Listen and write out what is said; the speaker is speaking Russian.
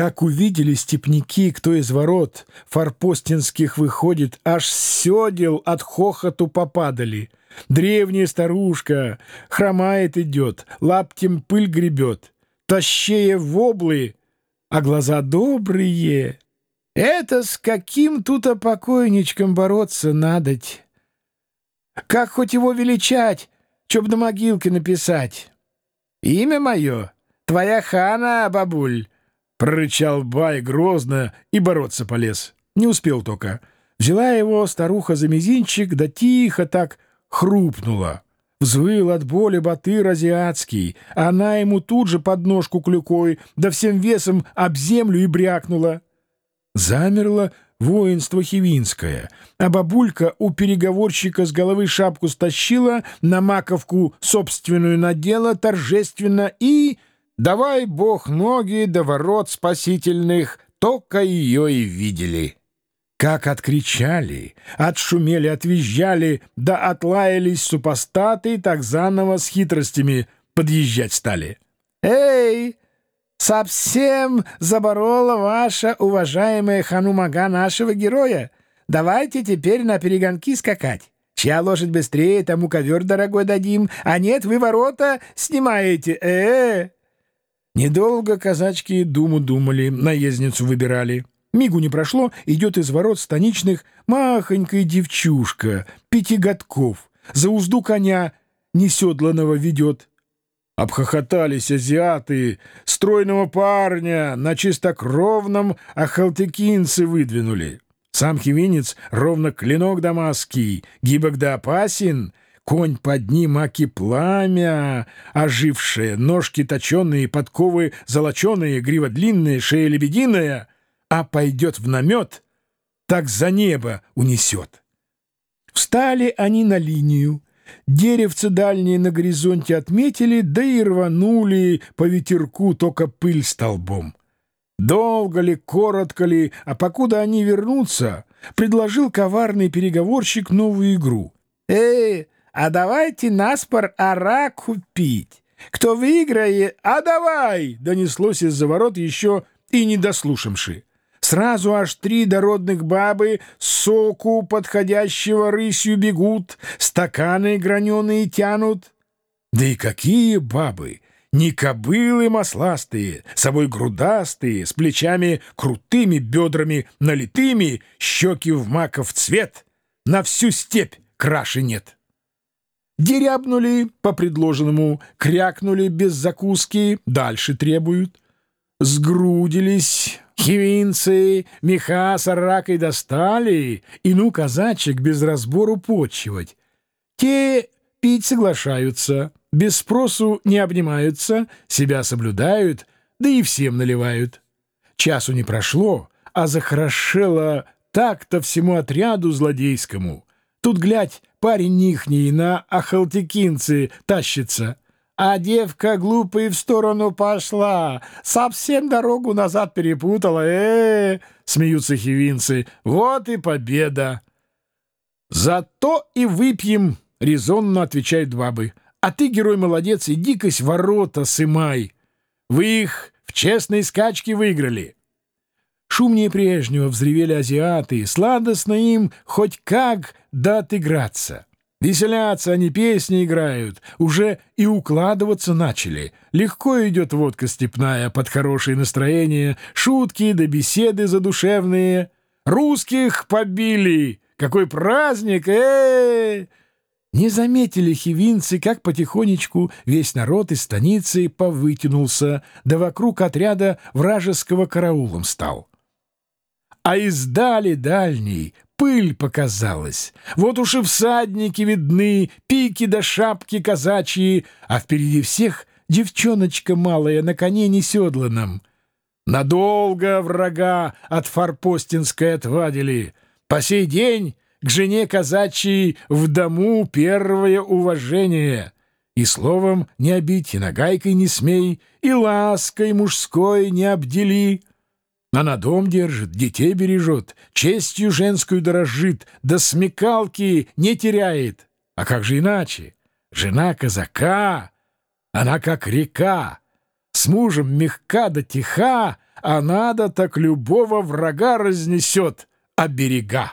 Как увидели степняки, кто из ворот форпостинских выходит, аж седел от хохоту попадали. Древняя старушка хромает идет, лаптем пыль гребет, тащея в облы, а глаза добрые. Это с каким тут покойничком бороться надоть? Как хоть его величать, чтоб на могилке написать? Имя мое — твоя хана, бабуль. Прорычал Бай грозно и бороться полез. Не успел только. Взяла его старуха за мизинчик, да тихо так хрупнула. Взвыл от боли батыр азиатский, она ему тут же под ножку клюкой, да всем весом об землю и брякнула. Замерло воинство хивинское, а бабулька у переговорщика с головы шапку стащила, на маковку собственную надела торжественно и Давай, Бог, ноги до ворот спасительных, только ее и видели. Как откричали, отшумели, отвизжали, да отлаялись супостаты, так заново с хитростями подъезжать стали. «Эй, совсем заборола ваша уважаемая ханумага нашего героя. Давайте теперь на перегонки скакать. Чья лошадь быстрее, тому ковер дорогой дадим, а нет, вы ворота снимаете. Э-э!» Недолго казачки думу думали, наездницу выбирали. Мигу не прошло, идет из ворот станичных махонькая девчушка, пяти годков, за узду коня неседланного ведет. Обхохотались азиаты, стройного парня на чистокровном ахалтекинце выдвинули. Сам хивинец ровно клинок дамасский, гибок да опасен — Конь под ним, аки пламя, ожившее, ножки точеные, подковы золоченые, грива длинная, шея лебединая, а пойдет в намет, так за небо унесет. Встали они на линию, деревцы дальние на горизонте отметили, да и рванули по ветерку только пыль столбом. Долго ли, коротко ли, а покуда они вернутся, предложил коварный переговорщик новую игру. «Эй, а давайте наспор ара купить. Кто выиграет, а давай!» донеслось из-за ворот еще и не дослушавши. Сразу аж три дородных бабы соку подходящего рысью бегут, стаканы граненые тянут. Да и какие бабы! Не кобылы масластые, собой грудастые, с плечами крутыми, бедрами налитыми, щеки в маков цвет, на всю степь краши нет. Дерябнули по предложенному, крякнули без закуски, дальше требуют. Сгрудились хивинцы, меха с аракой достали, и ну казачек без разбору почивать. Те пить соглашаются, без спросу не обнимаются, себя соблюдают, да и всем наливают. Часу не прошло, а захорошело так-то всему отряду злодейскому. Тут, глядь, парень нихний на ахалтекинцы тащится. А девка глупая в сторону пошла, совсем дорогу назад перепутала. э, -э, -э смеются хивинцы. Вот и победа. Зато и выпьем, резонно отвечают бабы. А ты, герой, молодец, иди-кась ворота сымай. Вы их в честной скачке выиграли. Шумнее прежнего взревели азиаты, сладостно им хоть как да отыграться. Веселятся они, песни играют, уже и укладываться начали. Легко идет водка степная под хорошее настроение, шутки да беседы задушевные. Русских побили! Какой праздник! -э Не заметили хивинцы, как потихонечку весь народ из станицы повытянулся, да вокруг отряда вражеского караулом стал а издали дальней пыль показалась. Вот уж и всадники видны, пики да шапки казачьи, а впереди всех девчоночка малая на коне неседланном. Надолго врага от Форпостинской отвадили. По сей день к жене казачьей в дому первое уважение. И словом не обидь, и нагайкой не смей, и лаской мужской не обдели. Она дом держит, детей бережет, честью женскую дорожит, да смекалки не теряет. А как же иначе? Жена казака, она как река, с мужем мягка да тиха, а надо так любого врага разнесет, а берега.